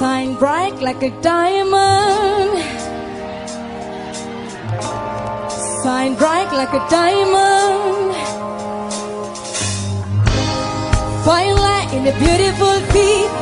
shine bright like a diamond. Shine bright like a diamond. Fire light in a beautiful feet.